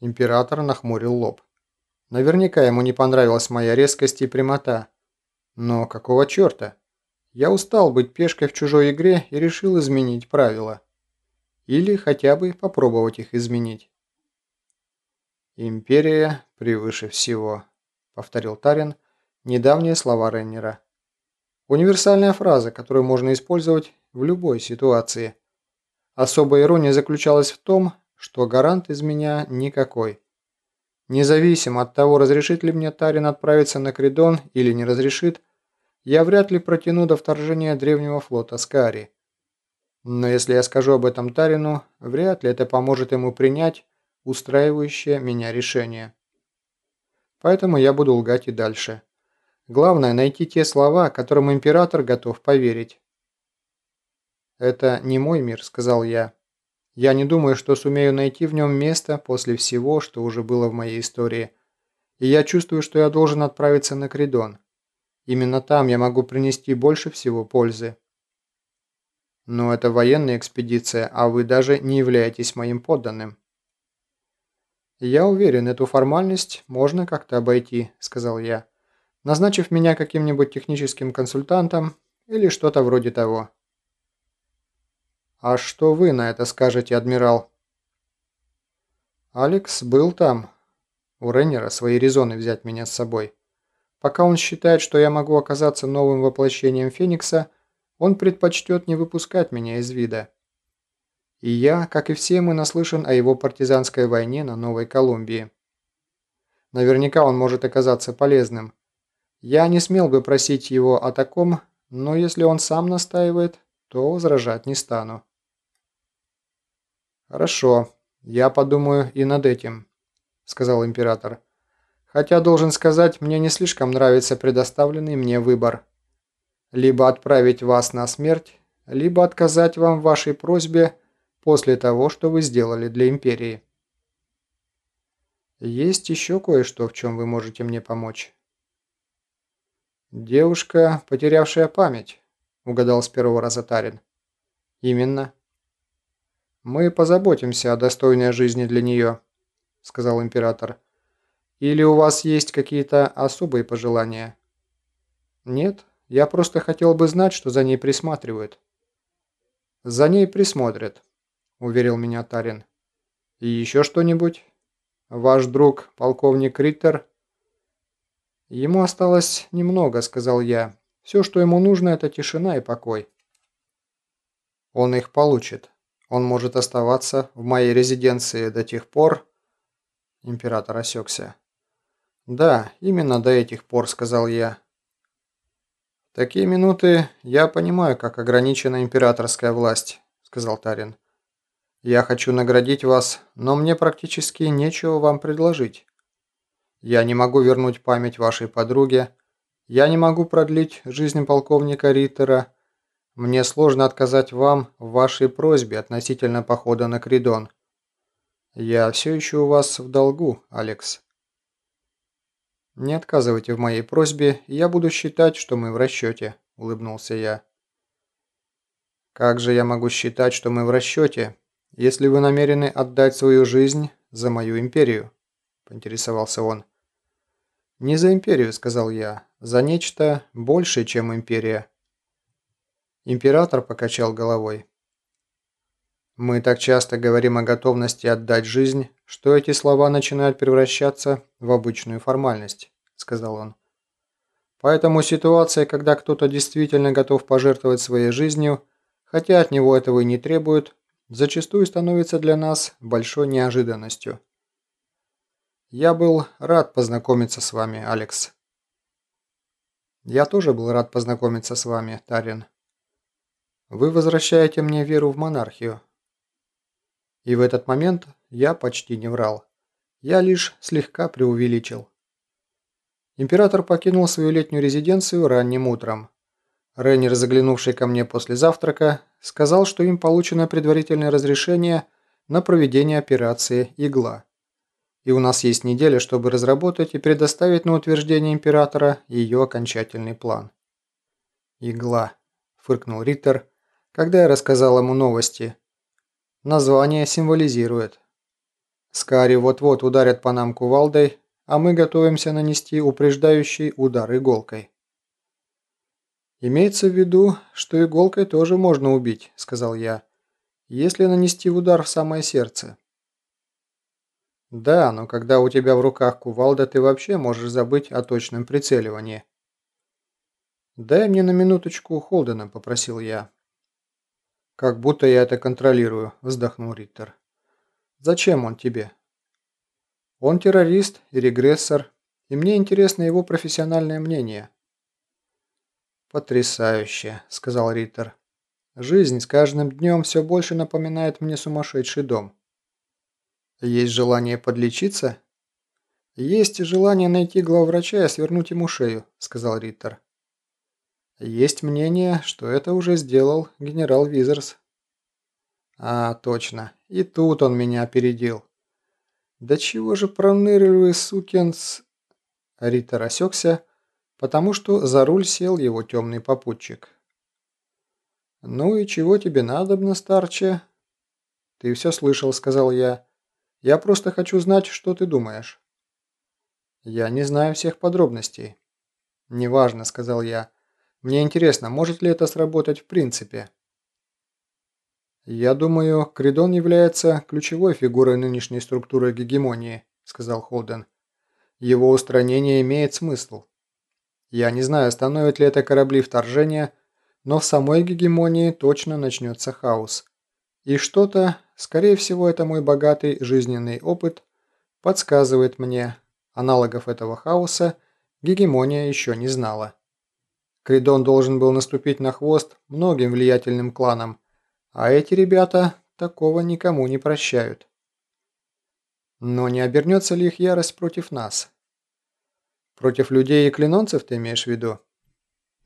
Император нахмурил лоб. Наверняка ему не понравилась моя резкость и прямота. Но какого черта? Я устал быть пешкой в чужой игре и решил изменить правила. Или хотя бы попробовать их изменить. «Империя превыше всего», — повторил Тарин недавние слова Реннера. Универсальная фраза, которую можно использовать в любой ситуации. Особая ирония заключалась в том, что гарант из меня никакой. Независимо от того, разрешит ли мне Тарин отправиться на Кридон или не разрешит, я вряд ли протяну до вторжения древнего флота Скари. Но если я скажу об этом Тарину, вряд ли это поможет ему принять устраивающее меня решение. Поэтому я буду лгать и дальше. Главное найти те слова, которым император готов поверить. «Это не мой мир», — сказал я. «Я не думаю, что сумею найти в нем место после всего, что уже было в моей истории. И я чувствую, что я должен отправиться на Кридон. Именно там я могу принести больше всего пользы». «Но это военная экспедиция, а вы даже не являетесь моим подданным». «Я уверен, эту формальность можно как-то обойти», — сказал я, назначив меня каким-нибудь техническим консультантом или что-то вроде того. «А что вы на это скажете, адмирал?» «Алекс был там. У Реннера свои резоны взять меня с собой. Пока он считает, что я могу оказаться новым воплощением Феникса, он предпочтет не выпускать меня из вида. И я, как и все мы, наслышан о его партизанской войне на Новой Колумбии. Наверняка он может оказаться полезным. Я не смел бы просить его о таком, но если он сам настаивает, то возражать не стану. «Хорошо, я подумаю и над этим», – сказал император. «Хотя, должен сказать, мне не слишком нравится предоставленный мне выбор. Либо отправить вас на смерть, либо отказать вам в вашей просьбе после того, что вы сделали для империи». «Есть еще кое-что, в чем вы можете мне помочь». «Девушка, потерявшая память», – угадал с первого раза Тарин. «Именно». «Мы позаботимся о достойной жизни для нее», – сказал император. «Или у вас есть какие-то особые пожелания?» «Нет, я просто хотел бы знать, что за ней присматривают». «За ней присмотрят», – уверил меня Тарин. «И еще что-нибудь? Ваш друг, полковник Риттер?» «Ему осталось немного», – сказал я. «Все, что ему нужно, это тишина и покой». «Он их получит», он может оставаться в моей резиденции до тех пор...» Император осекся. «Да, именно до этих пор», — сказал я. «В такие минуты я понимаю, как ограничена императорская власть», — сказал Тарин. «Я хочу наградить вас, но мне практически нечего вам предложить. Я не могу вернуть память вашей подруге, я не могу продлить жизнь полковника Риттера, мне сложно отказать вам в вашей просьбе относительно похода на Кридон. Я все еще у вас в долгу, Алекс. Не отказывайте в моей просьбе, я буду считать, что мы в расчете, улыбнулся я. Как же я могу считать, что мы в расчете, если вы намерены отдать свою жизнь за мою империю? Поинтересовался он. «Не за империю», — сказал я, — «за нечто большее, чем империя». Император покачал головой. Мы так часто говорим о готовности отдать жизнь, что эти слова начинают превращаться в обычную формальность, сказал он. Поэтому ситуация, когда кто-то действительно готов пожертвовать своей жизнью, хотя от него этого и не требуют, зачастую становится для нас большой неожиданностью. Я был рад познакомиться с вами, Алекс. Я тоже был рад познакомиться с вами, Тарин. Вы возвращаете мне веру в монархию. И в этот момент я почти не врал. Я лишь слегка преувеличил. Император покинул свою летнюю резиденцию ранним утром. Рейнер, заглянувший ко мне после завтрака, сказал, что им получено предварительное разрешение на проведение операции «Игла». И у нас есть неделя, чтобы разработать и предоставить на утверждение императора ее окончательный план. «Игла», – фыркнул Риттер, когда я рассказал ему новости. Название символизирует. Скари вот-вот ударят по нам кувалдой, а мы готовимся нанести упреждающий удар иголкой. «Имеется в виду, что иголкой тоже можно убить», — сказал я, — «если нанести удар в самое сердце». «Да, но когда у тебя в руках кувалда, ты вообще можешь забыть о точном прицеливании». «Дай мне на минуточку Холдена», — попросил я. «Как будто я это контролирую», — вздохнул Риттер. «Зачем он тебе?» «Он террорист и регрессор, и мне интересно его профессиональное мнение». «Потрясающе», — сказал Риттер. «Жизнь с каждым днем все больше напоминает мне сумасшедший дом». «Есть желание подлечиться?» «Есть желание найти главврача и свернуть ему шею», — сказал Риттер. «Есть мнение, что это уже сделал генерал Визерс». «А, точно. И тут он меня опередил». «Да чего же пронырливый сукин с...» Риттер потому что за руль сел его темный попутчик. «Ну и чего тебе надобно, старче?» «Ты все слышал», — сказал я. «Я просто хочу знать, что ты думаешь». «Я не знаю всех подробностей». «Неважно», — сказал я. «Мне интересно, может ли это сработать в принципе?» «Я думаю, Кридон является ключевой фигурой нынешней структуры гегемонии», — сказал Холден. «Его устранение имеет смысл. Я не знаю, остановит ли это корабли вторжения, но в самой гегемонии точно начнется хаос. И что-то, скорее всего, это мой богатый жизненный опыт, подсказывает мне, аналогов этого хаоса гегемония еще не знала. Кридон должен был наступить на хвост многим влиятельным кланам, а эти ребята такого никому не прощают. Но не обернется ли их ярость против нас? Против людей и клинонцев ты имеешь в виду?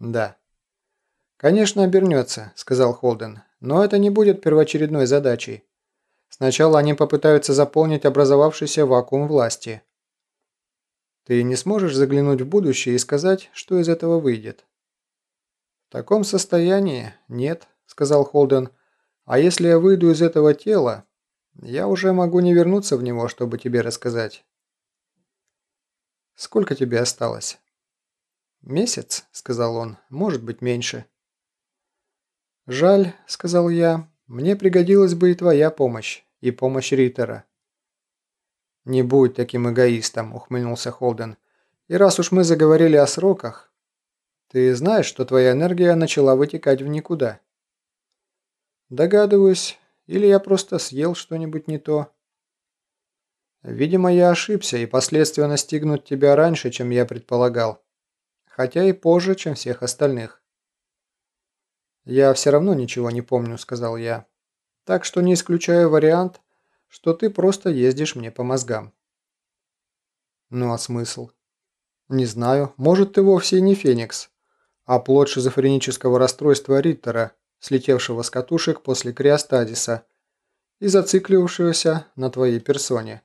Да. Конечно, обернется, сказал Холден, но это не будет первоочередной задачей. Сначала они попытаются заполнить образовавшийся вакуум власти. Ты не сможешь заглянуть в будущее и сказать, что из этого выйдет? В таком состоянии нет, сказал Холден. А если я выйду из этого тела, я уже могу не вернуться в него, чтобы тебе рассказать. «Сколько тебе осталось?» «Месяц», — сказал он, — «может быть, меньше». «Жаль», — сказал я, — «мне пригодилась бы и твоя помощь, и помощь Риттера». «Не будь таким эгоистом», — ухмыльнулся Холден. «И раз уж мы заговорили о сроках, ты знаешь, что твоя энергия начала вытекать в никуда?» «Догадываюсь, или я просто съел что-нибудь не то». Видимо, я ошибся, и последствия настигнут тебя раньше, чем я предполагал. Хотя и позже, чем всех остальных. «Я все равно ничего не помню», — сказал я. «Так что не исключаю вариант, что ты просто ездишь мне по мозгам». «Ну а смысл?» «Не знаю. Может, ты вовсе не Феникс, а плод шизофренического расстройства Риттера, слетевшего с катушек после криостазиса и зацикливавшегося на твоей персоне».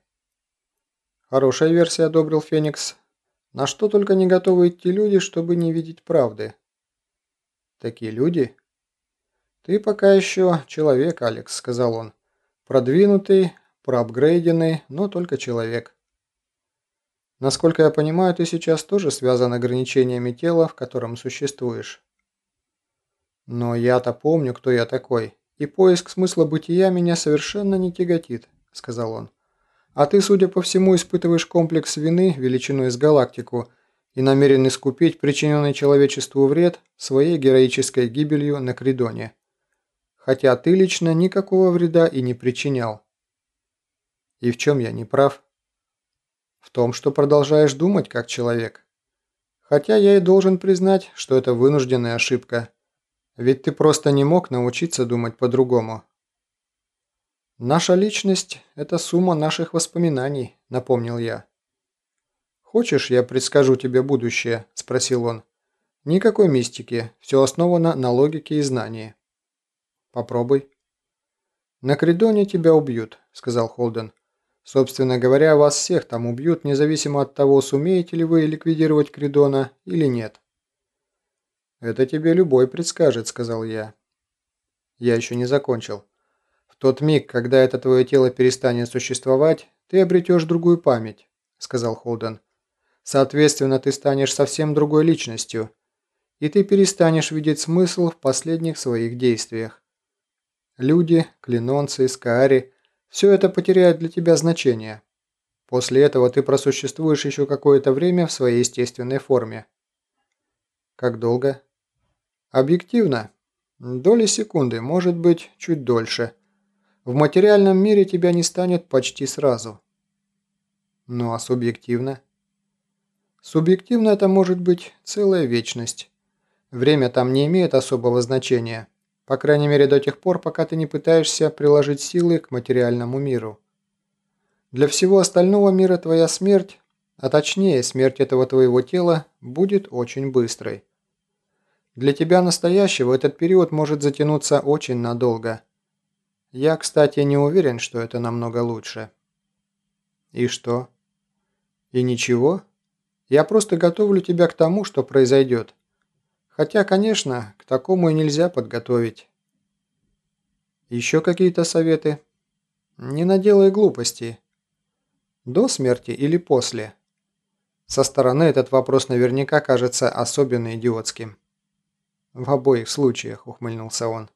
Хорошая версия, одобрил Феникс. На что только не готовы идти люди, чтобы не видеть правды. Такие люди? Ты пока еще человек, Алекс, сказал он. Продвинутый, проапгрейденный, но только человек. Насколько я понимаю, ты сейчас тоже связан ограничениями тела, в котором существуешь. Но я-то помню, кто я такой, и поиск смысла бытия меня совершенно не тяготит, сказал он. А ты, судя по всему, испытываешь комплекс вины величиной с галактику и намерен искупить причиненный человечеству вред своей героической гибелью на Кридоне. Хотя ты лично никакого вреда и не причинял. И в чем я не прав? В том, что продолжаешь думать как человек. Хотя я и должен признать, что это вынужденная ошибка. Ведь ты просто не мог научиться думать по-другому. «Наша личность – это сумма наших воспоминаний», – напомнил я. «Хочешь, я предскажу тебе будущее?» – спросил он. «Никакой мистики, все основано на логике и знании». «Попробуй». «На Кридоне тебя убьют», – сказал Холден. «Собственно говоря, вас всех там убьют, независимо от того, сумеете ли вы ликвидировать Кридона или нет». «Это тебе любой предскажет», – сказал я. Я еще не закончил. В тот миг, когда это твое тело перестанет существовать, ты обретешь другую память», – сказал Холден. «Соответственно, ты станешь совсем другой личностью, и ты перестанешь видеть смысл в последних своих действиях. Люди, клинонцы, скаари – все это потеряет для тебя значение. После этого ты просуществуешь еще какое-то время в своей естественной форме». «Как долго?» «Объективно. Доли секунды, может быть, чуть дольше». В материальном мире тебя не станет почти сразу. Ну а субъективно? Субъективно это может быть целая вечность. Время там не имеет особого значения. По крайней мере до тех пор, пока ты не пытаешься приложить силы к материальному миру. Для всего остального мира твоя смерть, а точнее смерть этого твоего тела, будет очень быстрой. Для тебя настоящего этот период может затянуться очень надолго – я, кстати, не уверен, что это намного лучше. И что? И ничего? Я просто готовлю тебя к тому, что произойдет. Хотя, конечно, к такому и нельзя подготовить. Еще какие-то советы? Не наделай глупостей. До смерти или после? Со стороны этот вопрос наверняка кажется особенно идиотским. В обоих случаях, ухмыльнулся он.